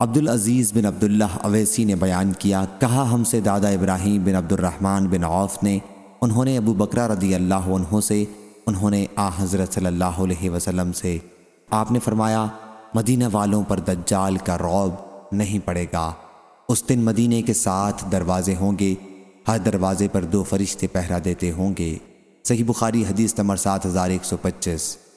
عبدالعزیز بن عبداللہ اویسی نے بیان کیا، کہا، ہم سے دادا ابراہیم بن عبد الرحمن بن عوف نے، انہوں نے ابو بکرہ رضی اللہ عنہ سے، انہوں نے آ حضرت صلی اللہ علیہ وسلم سے۔ آپ نے فرمایا، مدینہ والوں پر دجال کا روب نہیں پڑے گا۔ اس دن مدینہ کے ساتھ دروازے ہوں گے، ہر دروازے پر دو فرشتے پہرا دیتے ہوں گے۔ صحیح بخاری حدیث نمبر سات ہزار ایک سو پچیس۔